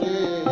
Mm.